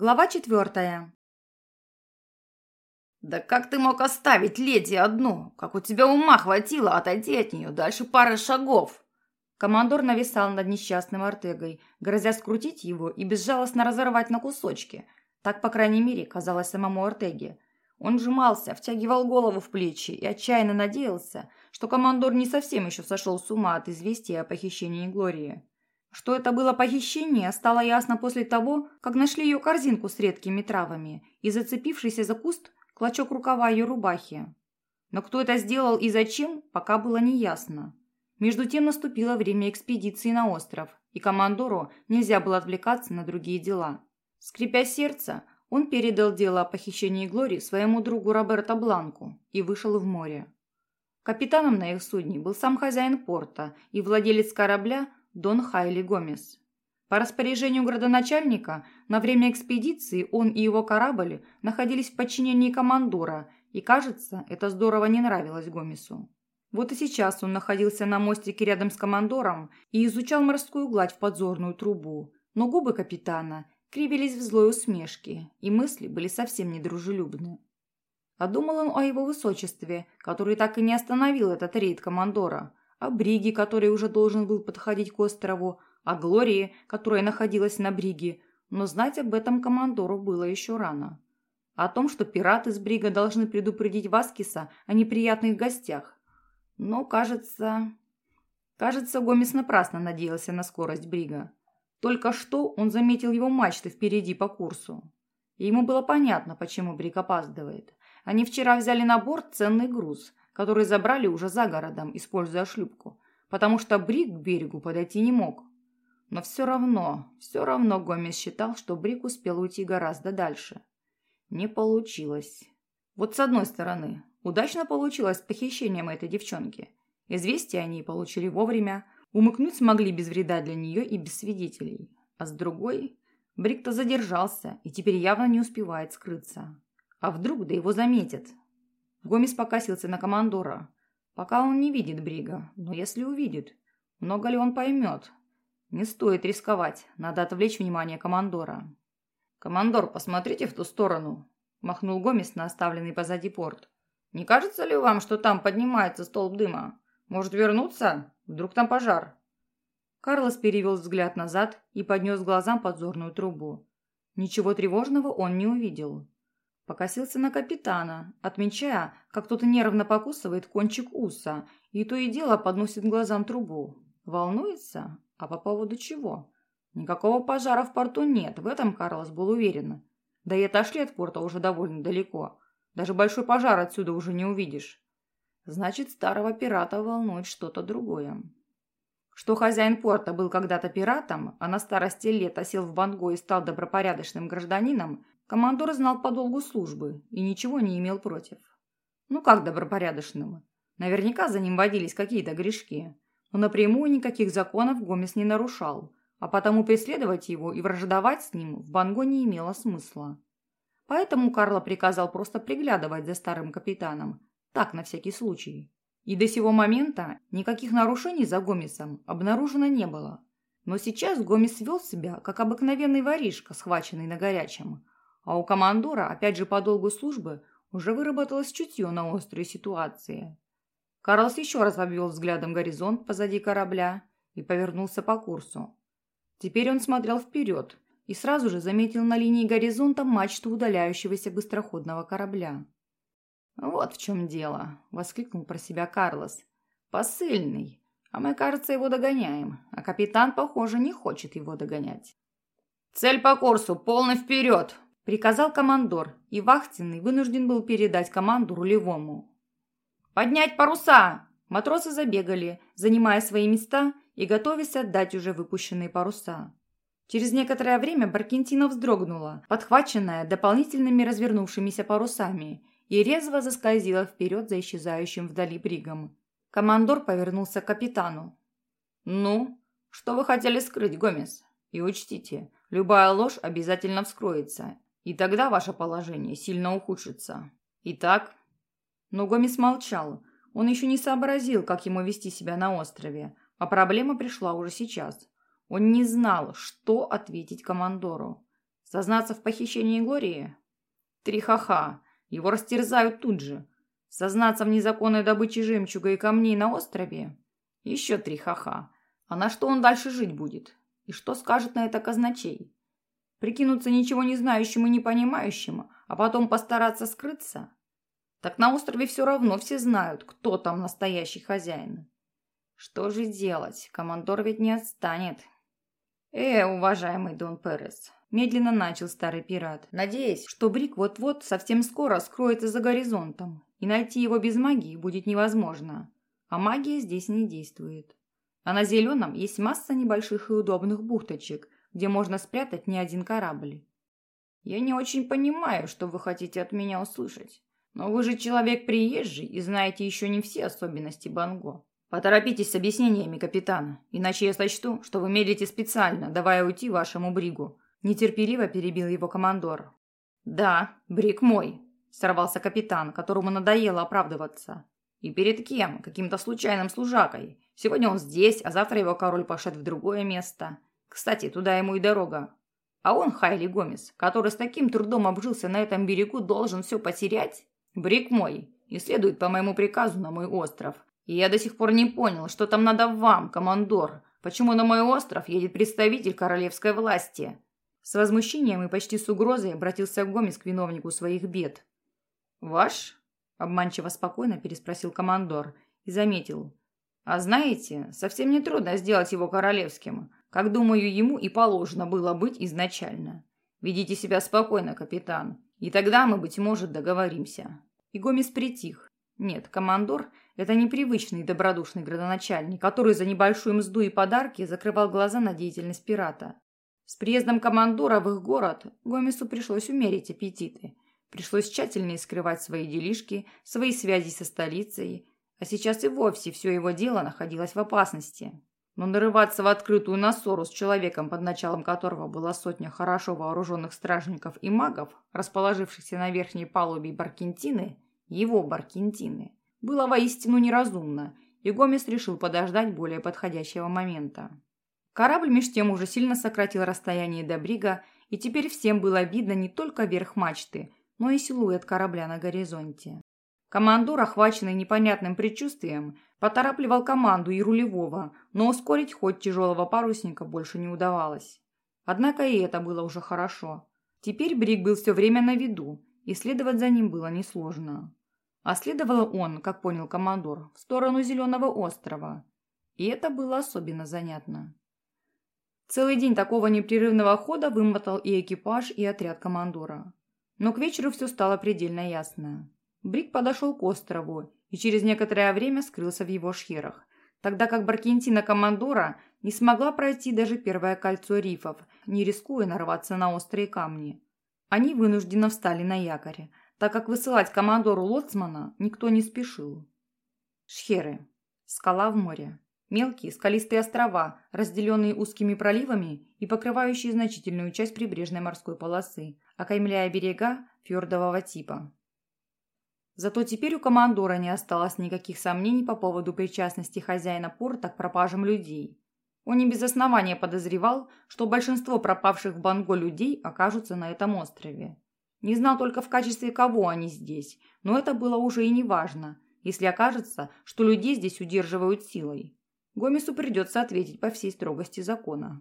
Глава четвертая. «Да как ты мог оставить леди одну? Как у тебя ума хватило отойти от нее дальше пары шагов?» Командор нависал над несчастным Артегой, грозя скрутить его и безжалостно разорвать на кусочки. Так, по крайней мере, казалось самому Артеге. Он сжимался, втягивал голову в плечи и отчаянно надеялся, что командор не совсем еще сошел с ума от известия о похищении Глории. Что это было похищение, стало ясно после того, как нашли ее корзинку с редкими травами и зацепившийся за куст клочок рукава ее рубахи. Но кто это сделал и зачем, пока было неясно. Между тем наступило время экспедиции на остров, и командору нельзя было отвлекаться на другие дела. Скрипя сердце, он передал дело о похищении Глории своему другу Роберто Бланку и вышел в море. Капитаном на их судне был сам хозяин порта и владелец корабля Дон Хайли Гомес. По распоряжению градоначальника на время экспедиции он и его корабль находились в подчинении командора, и, кажется, это здорово не нравилось Гомесу. Вот и сейчас он находился на мостике рядом с командором и изучал морскую гладь в подзорную трубу, но губы капитана кривились в злой усмешке, и мысли были совсем недружелюбны. А думал он о его высочестве, который так и не остановил этот рейд командора, о Бриге, который уже должен был подходить к острову, о Глории, которая находилась на Бриге, но знать об этом командору было еще рано. О том, что пираты с Брига должны предупредить Васкиса о неприятных гостях. Но, кажется... Кажется, Гомес напрасно надеялся на скорость Брига. Только что он заметил его мачты впереди по курсу. И ему было понятно, почему Бриг опаздывает. Они вчера взяли на борт ценный груз, который забрали уже за городом, используя шлюпку, потому что Брик к берегу подойти не мог. Но все равно, все равно Гомес считал, что Брик успел уйти гораздо дальше. Не получилось. Вот с одной стороны, удачно получилось с похищением этой девчонки. Известия они получили вовремя, умыкнуть смогли без вреда для нее и без свидетелей. А с другой, Брик-то задержался и теперь явно не успевает скрыться. А вдруг да его заметят, Гомес покосился на командора. Пока он не видит Брига, но если увидит, много ли он поймет? Не стоит рисковать, надо отвлечь внимание командора. «Командор, посмотрите в ту сторону», – махнул Гомес на оставленный позади порт. «Не кажется ли вам, что там поднимается столб дыма? Может вернуться? Вдруг там пожар?» Карлос перевел взгляд назад и поднес глазам подзорную трубу. Ничего тревожного он не увидел. Покосился на капитана, отмечая, как тот нервно покусывает кончик уса и то и дело подносит глазам трубу. Волнуется? А по поводу чего? Никакого пожара в порту нет, в этом Карлос был уверен. Да и отошли от порта уже довольно далеко. Даже большой пожар отсюда уже не увидишь. Значит, старого пирата волнует что-то другое. Что хозяин порта был когда-то пиратом, а на старости лет осел в Банго и стал добропорядочным гражданином, Командор знал по долгу службы и ничего не имел против. Ну как добропорядочным? Наверняка за ним водились какие-то грешки. Но напрямую никаких законов Гомес не нарушал, а потому преследовать его и враждовать с ним в Банго не имело смысла. Поэтому Карло приказал просто приглядывать за старым капитаном, так на всякий случай. И до сего момента никаких нарушений за Гомесом обнаружено не было. Но сейчас Гомес вел себя, как обыкновенный воришка, схваченный на горячем – а у командора, опять же по долгу службы, уже выработалось чутье на острые ситуации. Карлос еще раз обвел взглядом горизонт позади корабля и повернулся по курсу. Теперь он смотрел вперед и сразу же заметил на линии горизонта мачту удаляющегося быстроходного корабля. «Вот в чем дело», — воскликнул про себя Карлос. «Посыльный. А мы, кажется, его догоняем, а капитан, похоже, не хочет его догонять». «Цель по курсу, полный вперед!» Приказал командор, и вахтенный вынужден был передать команду рулевому. «Поднять паруса!» Матросы забегали, занимая свои места и готовясь отдать уже выпущенные паруса. Через некоторое время Баркентина вздрогнула, подхваченная дополнительными развернувшимися парусами, и резво заскользила вперед за исчезающим вдали бригом. Командор повернулся к капитану. «Ну, что вы хотели скрыть, Гомес? И учтите, любая ложь обязательно вскроется, и тогда ваше положение сильно ухудшится. Итак...» Но Гомес молчал. Он еще не сообразил, как ему вести себя на острове, а проблема пришла уже сейчас. Он не знал, что ответить командору. Сознаться в похищении Глории? Три ха-ха. Его растерзают тут же. Сознаться в незаконной добыче жемчуга и камней на острове? Еще три ха-ха. А на что он дальше жить будет? И что скажет на это казначей? Прикинуться ничего не знающим и не понимающим, а потом постараться скрыться? Так на острове все равно все знают, кто там настоящий хозяин. Что же делать? Командор ведь не отстанет. Э, уважаемый Дон Перес, медленно начал старый пират, надеясь, что Брик вот-вот совсем скоро скроется за горизонтом, и найти его без магии будет невозможно. А магия здесь не действует. А на Зеленом есть масса небольших и удобных бухточек, где можно спрятать не один корабль. Я не очень понимаю, что вы хотите от меня услышать. Но вы же человек приезжий и знаете еще не все особенности Банго. Поторопитесь с объяснениями, капитан, иначе я сочту, что вы медлите специально, давая уйти вашему бригу. Нетерпеливо перебил его командор. Да, бриг мой, сорвался капитан, которому надоело оправдываться. И перед кем? Каким-то случайным служакой. Сегодня он здесь, а завтра его король пошлет в другое место. Кстати, туда ему и дорога. А он, Хайли Гомес, который с таким трудом обжился на этом берегу, должен все потерять? Брик мой, и следует по моему приказу на мой остров. И я до сих пор не понял, что там надо вам, командор. Почему на мой остров едет представитель королевской власти? С возмущением и почти с угрозой обратился Гомес к виновнику своих бед. «Ваш?» – обманчиво спокойно переспросил командор и заметил. «А знаете, совсем не трудно сделать его королевским как, думаю, ему и положено было быть изначально. Ведите себя спокойно, капитан, и тогда мы, быть может, договоримся». И Гомес притих. Нет, командор – это непривычный добродушный градоначальник, который за небольшую мзду и подарки закрывал глаза на деятельность пирата. С приездом командора в их город Гомесу пришлось умерить аппетиты. Пришлось тщательнее скрывать свои делишки, свои связи со столицей, а сейчас и вовсе все его дело находилось в опасности. Но нарываться в открытую на ссору с человеком, под началом которого была сотня хорошо вооруженных стражников и магов, расположившихся на верхней палубе Баркентины, его Баркентины, было воистину неразумно, и Гомес решил подождать более подходящего момента. Корабль меж тем уже сильно сократил расстояние до брига, и теперь всем было видно не только верх мачты, но и силуэт корабля на горизонте. Командор, охваченный непонятным предчувствием, поторапливал команду и рулевого, но ускорить ход тяжелого парусника больше не удавалось. Однако и это было уже хорошо. Теперь Брик был все время на виду, и следовать за ним было несложно. А следовал он, как понял командор, в сторону Зеленого острова. И это было особенно занятно. Целый день такого непрерывного хода вымотал и экипаж, и отряд командора. Но к вечеру все стало предельно ясно. Брик подошел к острову и через некоторое время скрылся в его шхерах, тогда как Баркентина Командора не смогла пройти даже первое кольцо рифов, не рискуя нарваться на острые камни. Они вынужденно встали на якоре, так как высылать командору Лоцмана никто не спешил. Шхеры. Скала в море. Мелкие скалистые острова, разделенные узкими проливами и покрывающие значительную часть прибрежной морской полосы, окаймляя берега фьордового типа. Зато теперь у командора не осталось никаких сомнений по поводу причастности хозяина порта к пропажам людей. Он не без основания подозревал, что большинство пропавших в Банго людей окажутся на этом острове. Не знал только в качестве кого они здесь, но это было уже и не важно, если окажется, что людей здесь удерживают силой. Гомесу придется ответить по всей строгости закона.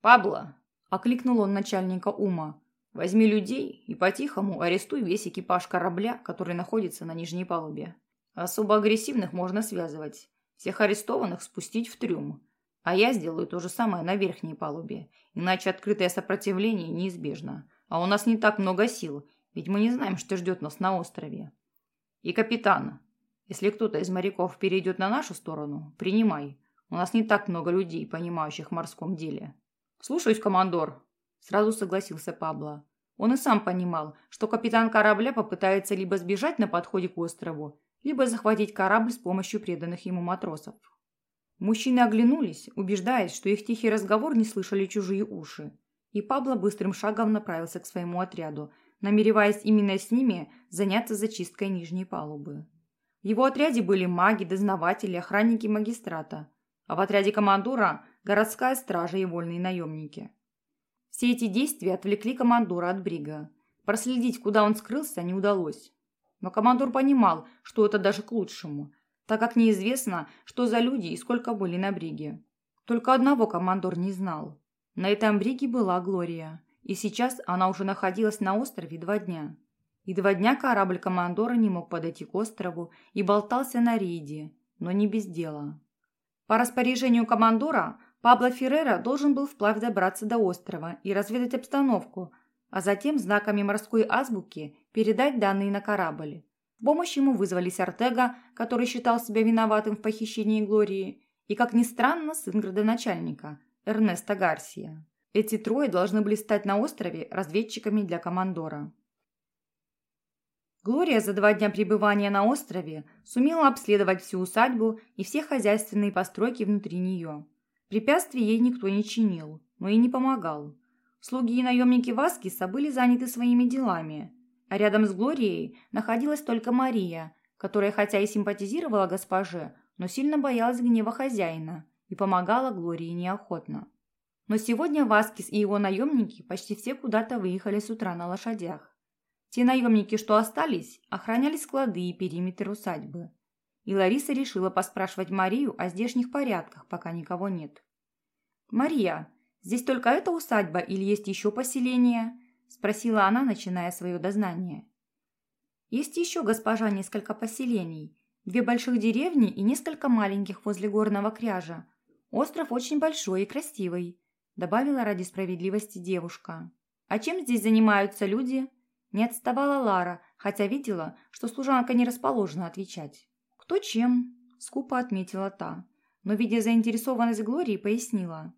«Пабло!» – окликнул он начальника ума. Возьми людей и по-тихому арестуй весь экипаж корабля, который находится на нижней палубе. Особо агрессивных можно связывать. Всех арестованных спустить в трюм. А я сделаю то же самое на верхней палубе, иначе открытое сопротивление неизбежно. А у нас не так много сил, ведь мы не знаем, что ждет нас на острове. И капитан, если кто-то из моряков перейдет на нашу сторону, принимай. У нас не так много людей, понимающих в морском деле. Слушаюсь, командор, Сразу согласился Пабло. Он и сам понимал, что капитан корабля попытается либо сбежать на подходе к острову, либо захватить корабль с помощью преданных ему матросов. Мужчины оглянулись, убеждаясь, что их тихий разговор не слышали чужие уши. И Пабло быстрым шагом направился к своему отряду, намереваясь именно с ними заняться зачисткой нижней палубы. В его отряде были маги, дознаватели, охранники магистрата, а в отряде командора – городская стража и вольные наемники. Все эти действия отвлекли командора от Брига. Проследить, куда он скрылся, не удалось. Но командор понимал, что это даже к лучшему, так как неизвестно, что за люди и сколько были на Бриге. Только одного командор не знал. На этом Бриге была Глория, и сейчас она уже находилась на острове два дня. И два дня корабль командора не мог подойти к острову и болтался на рейде, но не без дела. По распоряжению командора Пабло Феррера должен был вплавь добраться до острова и разведать обстановку, а затем знаками морской азбуки передать данные на корабль. В помощь ему вызвались Артега, который считал себя виноватым в похищении Глории, и, как ни странно, сын градоначальника, Эрнеста Гарсия. Эти трое должны были стать на острове разведчиками для командора. Глория за два дня пребывания на острове сумела обследовать всю усадьбу и все хозяйственные постройки внутри нее. Препятствий ей никто не чинил, но и не помогал. Слуги и наемники Васкиса были заняты своими делами, а рядом с Глорией находилась только Мария, которая хотя и симпатизировала госпоже, но сильно боялась гнева хозяина и помогала Глории неохотно. Но сегодня Васкис и его наемники почти все куда-то выехали с утра на лошадях. Те наемники, что остались, охраняли склады и периметр усадьбы и Лариса решила поспрашивать Марию о здешних порядках, пока никого нет. «Мария, здесь только эта усадьба или есть еще поселение?» – спросила она, начиная свое дознание. «Есть еще, госпожа, несколько поселений. Две больших деревни и несколько маленьких возле горного кряжа. Остров очень большой и красивый», – добавила ради справедливости девушка. «А чем здесь занимаются люди?» Не отставала Лара, хотя видела, что служанка не расположена отвечать. «Кто чем?» – скупо отметила та, но, видя заинтересованность Глории, пояснила.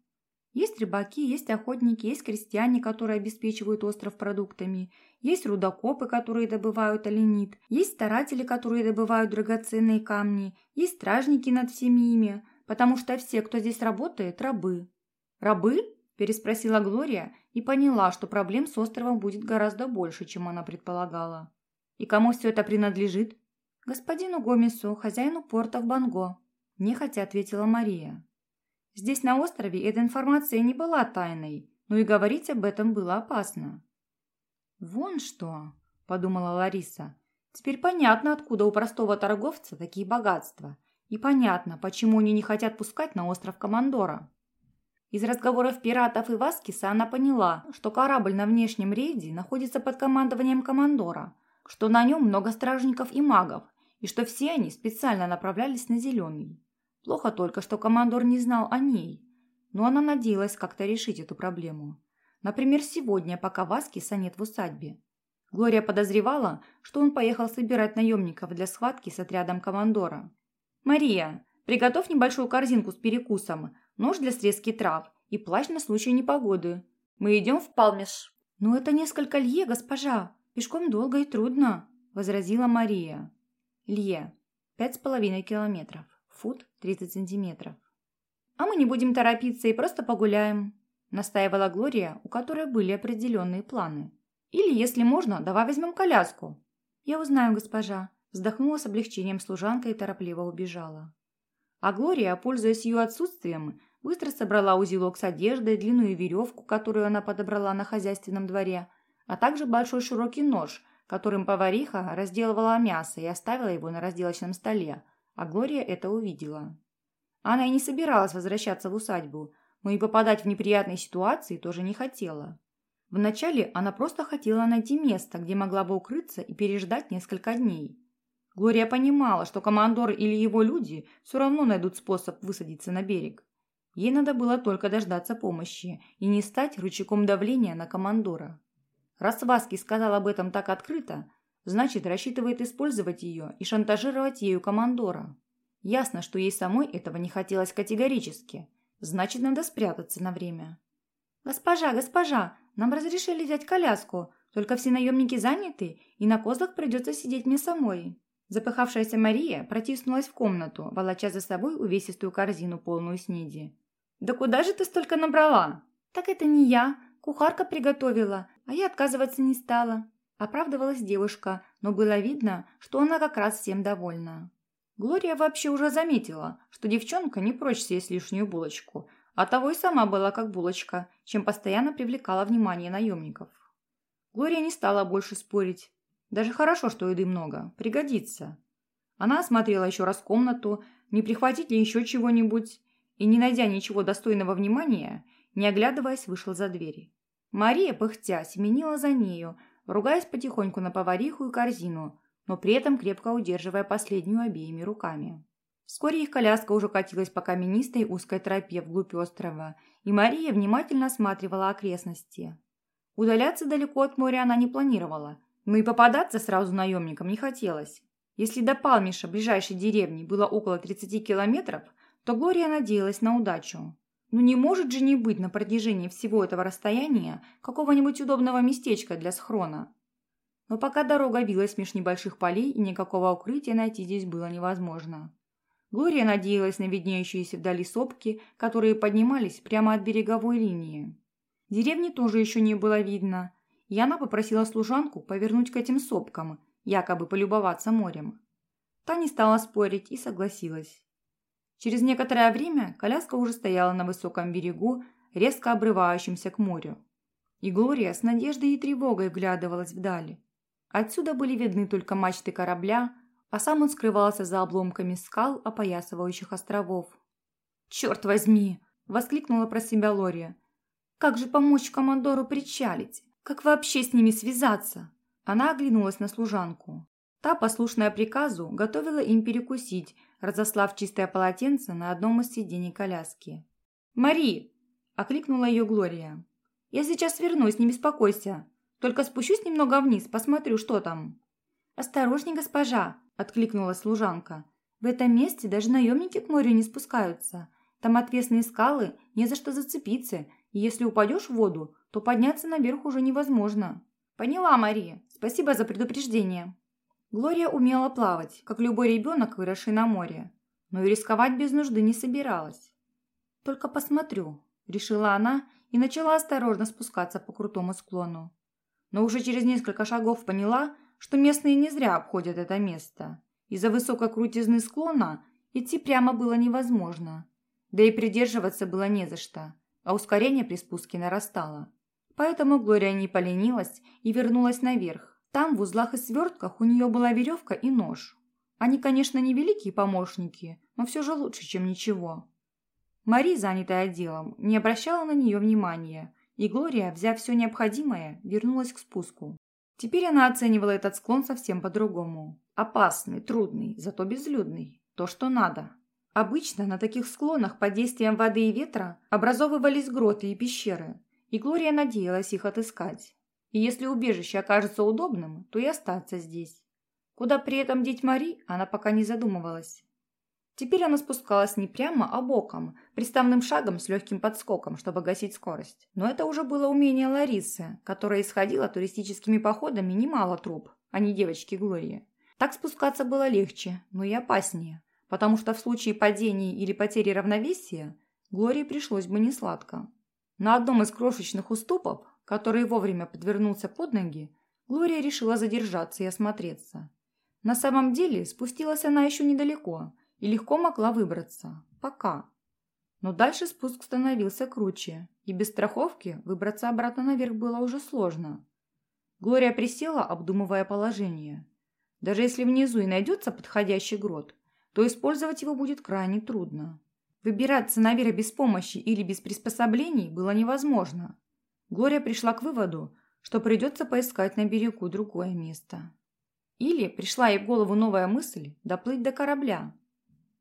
«Есть рыбаки, есть охотники, есть крестьяне, которые обеспечивают остров продуктами, есть рудокопы, которые добывают оленит, есть старатели, которые добывают драгоценные камни, есть стражники над всеми ими, потому что все, кто здесь работает, рабы». «Рабы?» – переспросила Глория и поняла, что проблем с островом будет гораздо больше, чем она предполагала. «И кому все это принадлежит?» «Господину Гомесу, хозяину порта в Банго», – нехотя ответила Мария. Здесь, на острове, эта информация не была тайной, но и говорить об этом было опасно. «Вон что!» – подумала Лариса. «Теперь понятно, откуда у простого торговца такие богатства. И понятно, почему они не хотят пускать на остров Командора». Из разговоров пиратов и Васкиса она поняла, что корабль на внешнем рейде находится под командованием Командора, что на нем много стражников и магов, и что все они специально направлялись на Зеленый. Плохо только, что командор не знал о ней, но она надеялась как-то решить эту проблему. Например, сегодня, пока Васкиса нет в усадьбе. Глория подозревала, что он поехал собирать наемников для схватки с отрядом командора. «Мария, приготовь небольшую корзинку с перекусом, нож для срезки трав и плащ на случай непогоды. Мы идем в Палмеш». «Ну это несколько лье, госпожа. Пешком долго и трудно», – возразила Мария. Лье. Пять с половиной километров. Фут 30 сантиметров. «А мы не будем торопиться и просто погуляем», – настаивала Глория, у которой были определенные планы. «Или, если можно, давай возьмем коляску». «Я узнаю, госпожа», – вздохнула с облегчением служанка и торопливо убежала. А Глория, пользуясь ее отсутствием, быстро собрала узелок с одеждой, длинную веревку, которую она подобрала на хозяйственном дворе, а также большой широкий нож – которым повариха разделывала мясо и оставила его на разделочном столе, а Глория это увидела. Она и не собиралась возвращаться в усадьбу, но и попадать в неприятные ситуации тоже не хотела. Вначале она просто хотела найти место, где могла бы укрыться и переждать несколько дней. Глория понимала, что командор или его люди все равно найдут способ высадиться на берег. Ей надо было только дождаться помощи и не стать рычагом давления на командора. Раз Васки сказал об этом так открыто, значит, рассчитывает использовать ее и шантажировать ею командора. Ясно, что ей самой этого не хотелось категорически. Значит, надо спрятаться на время. «Госпожа, госпожа, нам разрешили взять коляску, только все наемники заняты, и на козлах придется сидеть мне самой». Запыхавшаяся Мария протиснулась в комнату, волоча за собой увесистую корзину, полную снеди. «Да куда же ты столько набрала?» «Так это не я. Кухарка приготовила, а я отказываться не стала. Оправдывалась девушка, но было видно, что она как раз всем довольна. Глория вообще уже заметила, что девчонка не прочь съесть лишнюю булочку, а того и сама была как булочка, чем постоянно привлекала внимание наемников. Глория не стала больше спорить. Даже хорошо, что еды много, пригодится. Она осмотрела еще раз комнату, не прихватить ли еще чего-нибудь, и, не найдя ничего достойного внимания, не оглядываясь, вышла за двери. Мария, пыхтя, семенила за нею, ругаясь потихоньку на повариху и корзину, но при этом крепко удерживая последнюю обеими руками. Вскоре их коляска уже катилась по каменистой узкой тропе вглубь острова, и Мария внимательно осматривала окрестности. Удаляться далеко от моря она не планировала, но и попадаться сразу наемникам не хотелось. Если до Палмиша, ближайшей деревни, было около 30 километров, то Глория надеялась на удачу. Ну не может же не быть на протяжении всего этого расстояния какого-нибудь удобного местечка для схрона. Но пока дорога вилась меж небольших полей и никакого укрытия найти здесь было невозможно. Глория надеялась на виднеющиеся вдали сопки, которые поднимались прямо от береговой линии. Деревни тоже еще не было видно, и она попросила служанку повернуть к этим сопкам, якобы полюбоваться морем. Та не стала спорить и согласилась. Через некоторое время коляска уже стояла на высоком берегу, резко обрывающемся к морю. И Глория с надеждой и тревогой вглядывалась вдали. Отсюда были видны только мачты корабля, а сам он скрывался за обломками скал, опоясывающих островов. «Черт возьми!» – воскликнула про себя Лория. «Как же помочь командору причалить? Как вообще с ними связаться?» Она оглянулась на служанку. Та, послушная приказу, готовила им перекусить, разослав чистое полотенце на одном из сидений коляски. «Мари!» – окликнула ее Глория. «Я сейчас вернусь, не беспокойся. Только спущусь немного вниз, посмотрю, что там». «Осторожней, госпожа!» – откликнулась служанка. «В этом месте даже наемники к морю не спускаются. Там отвесные скалы, не за что зацепиться, и если упадешь в воду, то подняться наверх уже невозможно». «Поняла, Мария. Спасибо за предупреждение». Глория умела плавать, как любой ребенок, выросший на море, но и рисковать без нужды не собиралась. «Только посмотрю», – решила она и начала осторожно спускаться по крутому склону. Но уже через несколько шагов поняла, что местные не зря обходят это место. Из-за высокой крутизны склона идти прямо было невозможно. Да и придерживаться было не за что, а ускорение при спуске нарастало. Поэтому Глория не поленилась и вернулась наверх. Там в узлах и свертках у нее была веревка и нож. Они, конечно, не великие помощники, но все же лучше, чем ничего. Мари, занятая делом, не обращала на нее внимания, и Глория, взяв все необходимое, вернулась к спуску. Теперь она оценивала этот склон совсем по-другому. Опасный, трудный, зато безлюдный. То, что надо. Обычно на таких склонах под действием воды и ветра образовывались гроты и пещеры, и Глория надеялась их отыскать. И если убежище окажется удобным, то и остаться здесь. Куда при этом деть Мари, она пока не задумывалась. Теперь она спускалась не прямо, а боком, приставным шагом с легким подскоком, чтобы гасить скорость. Но это уже было умение Ларисы, которая исходила туристическими походами немало труп, а не девочки Глории. Так спускаться было легче, но и опаснее, потому что в случае падения или потери равновесия Глории пришлось бы несладко. На одном из крошечных уступов, который вовремя подвернулся под ноги, Глория решила задержаться и осмотреться. На самом деле спустилась она еще недалеко – и легко могла выбраться. Пока. Но дальше спуск становился круче, и без страховки выбраться обратно наверх было уже сложно. Глория присела, обдумывая положение. Даже если внизу и найдется подходящий грот, то использовать его будет крайне трудно. Выбираться наверх без помощи или без приспособлений было невозможно. Глория пришла к выводу, что придется поискать на берегу другое место. Или пришла ей в голову новая мысль доплыть до корабля,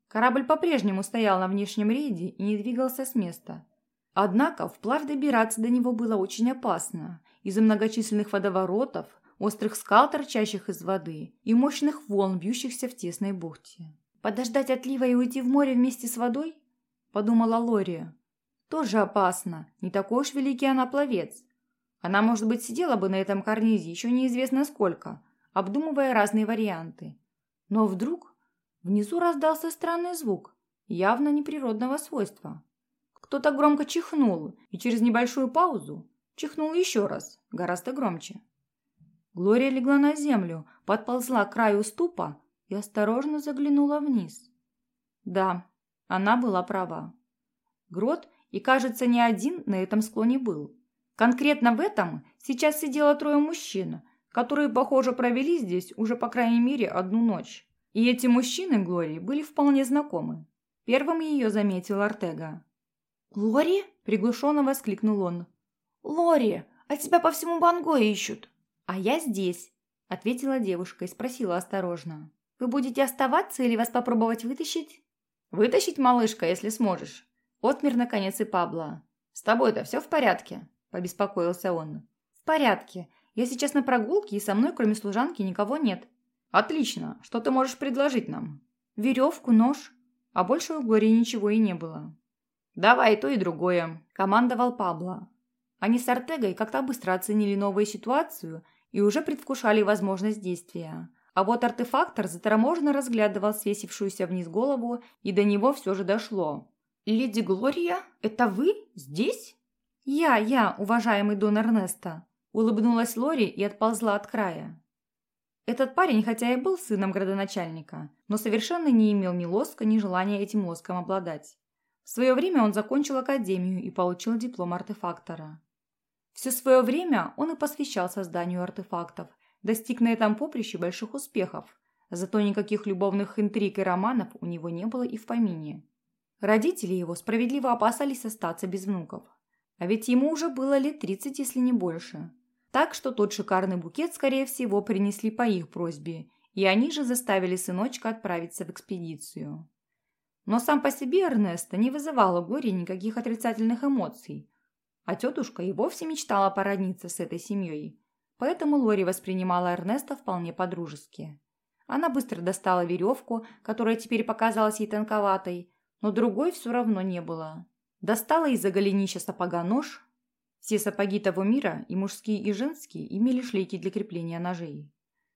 Корабль по-прежнему стоял на внешнем рейде и не двигался с места. Однако вплавь добираться до него было очень опасно из-за многочисленных водоворотов, острых скал, торчащих из воды, и мощных волн, бьющихся в тесной бухте. «Подождать отлива и уйти в море вместе с водой?» – подумала Лория. «Тоже опасно. Не такой уж великий она пловец. Она, может быть, сидела бы на этом карнизе еще неизвестно сколько, обдумывая разные варианты. Но вдруг Внизу раздался странный звук, явно неприродного свойства. Кто-то громко чихнул, и через небольшую паузу чихнул еще раз, гораздо громче. Глория легла на землю, подползла к краю ступа и осторожно заглянула вниз. Да, она была права. Грот и, кажется, ни один на этом склоне был. Конкретно в этом сейчас сидело трое мужчин, которые, похоже, провели здесь уже по крайней мере одну ночь. И эти мужчины Глории были вполне знакомы. Первым ее заметил Артега. «Лори?» – приглушенно воскликнул он. «Лори, а тебя по всему Банго ищут!» «А я здесь», – ответила девушка и спросила осторожно. «Вы будете оставаться или вас попробовать вытащить?» «Вытащить, малышка, если сможешь». Отмер, наконец, и Пабло. «С тобой-то все в порядке?» – побеспокоился он. «В порядке. Я сейчас на прогулке, и со мной, кроме служанки, никого нет». «Отлично. Что ты можешь предложить нам?» «Веревку, нож». А больше у Глории ничего и не было. «Давай то, и другое», – командовал Пабло. Они с Артегой как-то быстро оценили новую ситуацию и уже предвкушали возможность действия. А вот артефактор заторможенно разглядывал свесившуюся вниз голову, и до него все же дошло. «Леди Глория, это вы здесь?» «Я, я, уважаемый Дон Эрнесто», – улыбнулась Лори и отползла от края. Этот парень, хотя и был сыном градоначальника, но совершенно не имел ни лоска, ни желания этим лоском обладать. В свое время он закончил академию и получил диплом артефактора. Все свое время он и посвящал созданию артефактов, достиг на этом поприще больших успехов, зато никаких любовных интриг и романов у него не было и в помине. Родители его справедливо опасались остаться без внуков. А ведь ему уже было лет 30, если не больше. Так что тот шикарный букет, скорее всего, принесли по их просьбе, и они же заставили сыночка отправиться в экспедицию. Но сам по себе Эрнеста не вызывал у Глории никаких отрицательных эмоций, а тетушка и вовсе мечтала породниться с этой семьей, поэтому Лори воспринимала Эрнеста вполне по-дружески. Она быстро достала веревку, которая теперь показалась ей тонковатой, но другой все равно не было. Достала из-за голенища сапога нож. Все сапоги того мира, и мужские, и женские, имели шлейки для крепления ножей.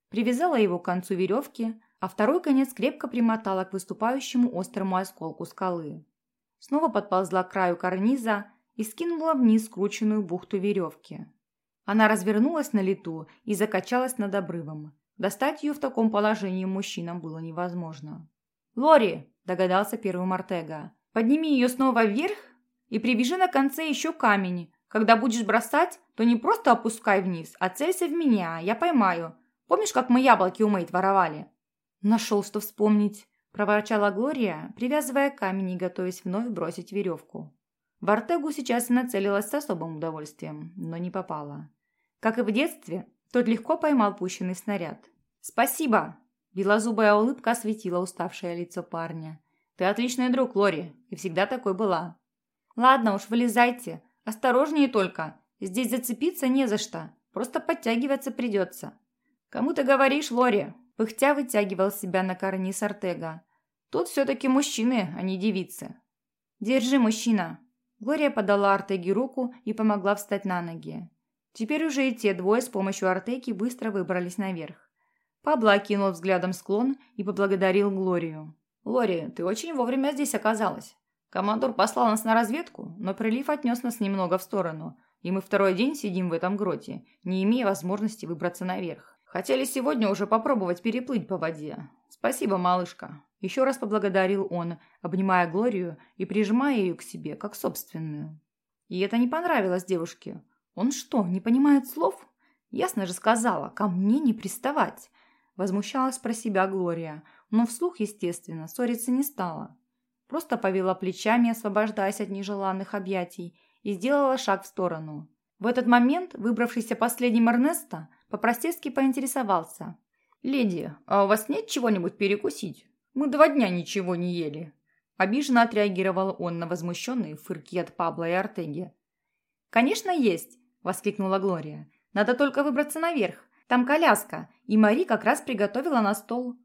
Привязала его к концу веревки, а второй конец крепко примотала к выступающему острому осколку скалы. Снова подползла к краю карниза и скинула вниз скрученную бухту веревки. Она развернулась на лету и закачалась над обрывом. Достать ее в таком положении мужчинам было невозможно. «Лори!» – догадался первый Мартега. «Подними ее снова вверх и прибежи на конце еще камень. Когда будешь бросать, то не просто опускай вниз, а целься в меня, я поймаю. Помнишь, как мы яблоки у Мэйд воровали?» «Нашел, что вспомнить», – проворчала Глория, привязывая камень и готовясь вновь бросить веревку. В Артегу сейчас нацелилась с особым удовольствием, но не попала. Как и в детстве, тот легко поймал пущенный снаряд. «Спасибо!» – белозубая улыбка осветила уставшее лицо парня. «Ты отличный друг, Лори, и всегда такой была». «Ладно уж, вылезайте. Осторожнее только. Здесь зацепиться не за что. Просто подтягиваться придется». «Кому ты говоришь, Лори?» Пыхтя вытягивал себя на карниз Артега. «Тут все-таки мужчины, а не девицы». «Держи, мужчина!» Глория подала Артеге руку и помогла встать на ноги. Теперь уже и те двое с помощью Артеги быстро выбрались наверх. Пабло окинул взглядом склон и поблагодарил Глорию. «Лори, ты очень вовремя здесь оказалась. Командор послал нас на разведку, но прилив отнес нас немного в сторону, и мы второй день сидим в этом гроте, не имея возможности выбраться наверх. Хотели сегодня уже попробовать переплыть по воде. Спасибо, малышка. Еще раз поблагодарил он, обнимая Глорию и прижимая ее к себе, как собственную. И это не понравилось девушке. Он что, не понимает слов? Ясно же сказала, ко мне не приставать. Возмущалась про себя Глория, но вслух, естественно, ссориться не стала. Просто повела плечами, освобождаясь от нежеланных объятий, и сделала шаг в сторону. В этот момент выбравшийся последним Эрнеста по-простецки поинтересовался. «Леди, а у вас нет чего-нибудь перекусить? Мы два дня ничего не ели». Обиженно отреагировал он на возмущенные фырки от Пабло и Артеги. «Конечно, есть!» – воскликнула Глория. «Надо только выбраться наверх. Там коляска, и Мари как раз приготовила на стол».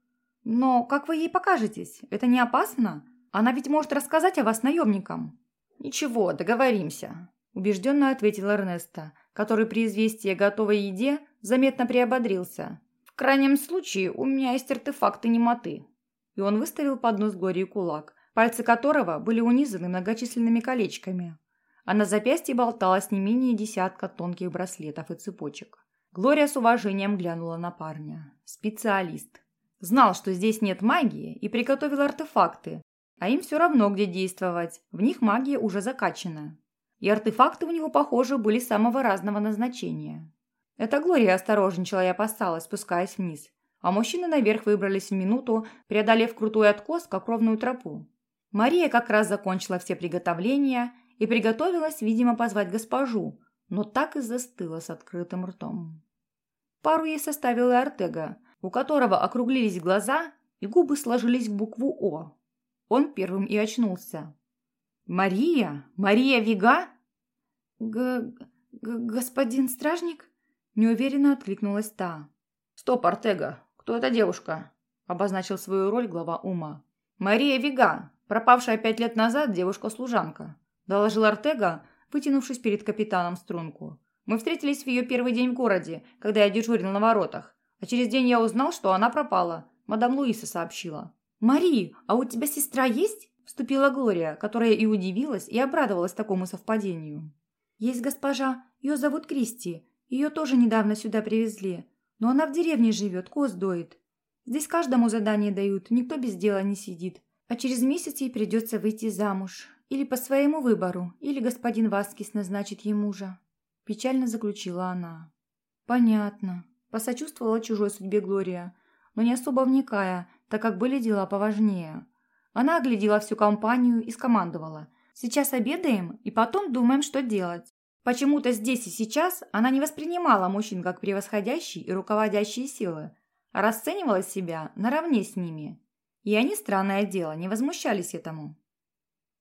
«Но как вы ей покажетесь? Это не опасно? Она ведь может рассказать о вас наемникам». «Ничего, договоримся», убежденно ответил Эрнеста, который при известии о готовой еде заметно приободрился. «В крайнем случае у меня есть артефакты немоты». И он выставил под нос Глории кулак, пальцы которого были унизаны многочисленными колечками. А на запястье болталось не менее десятка тонких браслетов и цепочек. Глория с уважением глянула на парня. Специалист. Знал, что здесь нет магии, и приготовил артефакты, А им все равно, где действовать. В них магия уже закачана. И артефакты у него, похоже, были самого разного назначения. Это Глория осторожничала и опасалась, спускаясь вниз. А мужчины наверх выбрались в минуту, преодолев крутой откос, как ровную тропу. Мария как раз закончила все приготовления и приготовилась, видимо, позвать госпожу, но так и застыла с открытым ртом. Пару ей составил и Артега, у которого округлились глаза и губы сложились в букву «О». Он первым и очнулся. «Мария? Мария Вига?» Г -г «Господин стражник?» Неуверенно откликнулась та. «Стоп, Артега! Кто эта девушка?» Обозначил свою роль глава ума. «Мария Вига, пропавшая пять лет назад девушка-служанка», доложил Артега, вытянувшись перед капитаном струнку. «Мы встретились в ее первый день в городе, когда я дежурил на воротах, а через день я узнал, что она пропала. Мадам Луиса сообщила». «Мари, а у тебя сестра есть?» Вступила Глория, которая и удивилась, и обрадовалась такому совпадению. «Есть госпожа, ее зовут Кристи. Ее тоже недавно сюда привезли. Но она в деревне живет, коз доит. Здесь каждому задание дают, никто без дела не сидит. А через месяц ей придется выйти замуж. Или по своему выбору, или господин Васкис назначит ей мужа». Печально заключила она. «Понятно». Посочувствовала чужой судьбе Глория, но не особо вникая, так как были дела поважнее. Она оглядела всю компанию и скомандовала. «Сейчас обедаем и потом думаем, что делать». Почему-то здесь и сейчас она не воспринимала мужчин как превосходящие и руководящие силы, а расценивала себя наравне с ними. И они, странное дело, не возмущались этому.